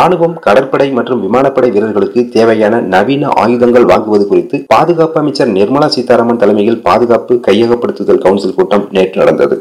ராணுவம் கடற்படை மற்றும் விமானப்படை வீரர்களுக்கு தேவையான நவீன ஆயுதங்கள் வாங்குவது குறித்து பாதுகாப்பு அமைச்சர் நிர்மலா சீதாராமன் தலைமையில் பாதுகாப்பு கையகப்படுத்துதல் கவுன்சில் கூட்டம் நேற்று நடந்தது.